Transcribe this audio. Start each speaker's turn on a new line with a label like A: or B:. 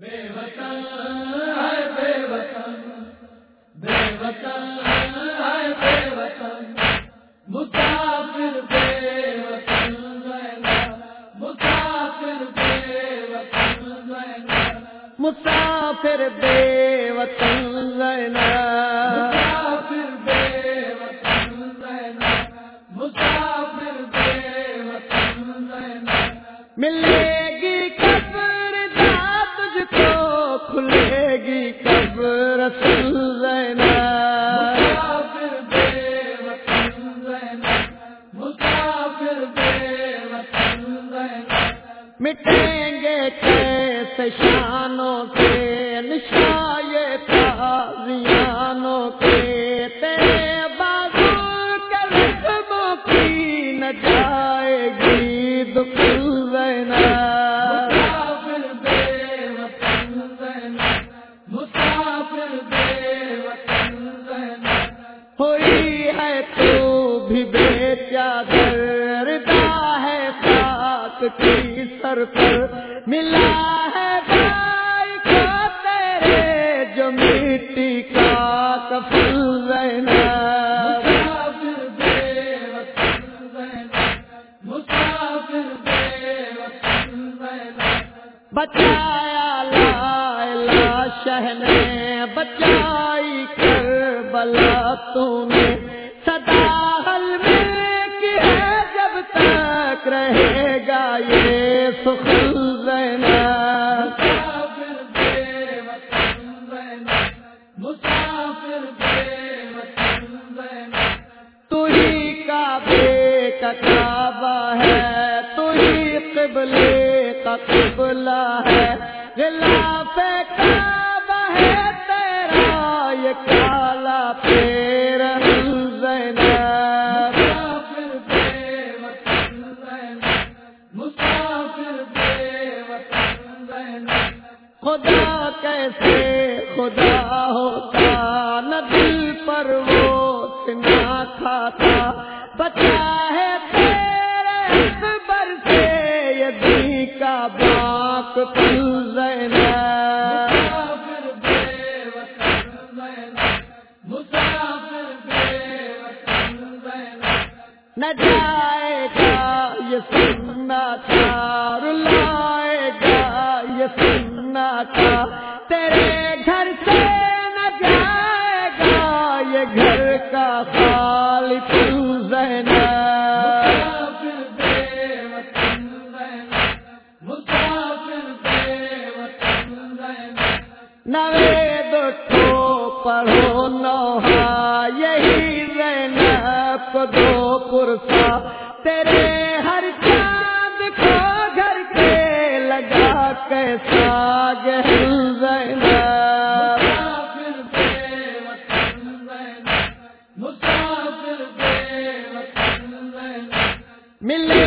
A: بے وطن ہے بے وطن بے وطن ہے بے وطن مسافر بے وطن مسافر بے وطن
B: مسافر بے وطن
A: مسافر بے وطن مسافر بے وطن لینا
B: مٹیں گے کیسے شانوں کے نشائے تازیانوں کے؟ تیرے بازو کے لقبوں کی نہ جائے گی دکھ زینب ساتھ کی سر پر ملا ہے بھائی کو تیرے جو مٹی کا کفل بچایا لا لا شہ نے بچائی کر بلا تم سدا حل میں کی ہے جب تک رہے یہ سخل لینا تو ہی کعبے کا کعبہ ہے تو ہی قبلے کا قبلہ ہے۔ غلاف کعبہ ہے تیرا یہ کالا پیر کیسے خدا ہوتا؟ نہ دل پر وہ سنا کھاتا۔ بچا ہے تیرے اکبر سے یہ دی کا باپ کل نہ جائے گا یہ سننا تھا رلائے گا یہ سننا تھا، تیرے گھر سے نہ جائے گا، یہ گھر کا خالق زینب
A: مسافر
B: نوے دو پڑھو نوحا یہی زینب کو دو پرسا۔ تیرے
A: بے وطن لینا
B: ملے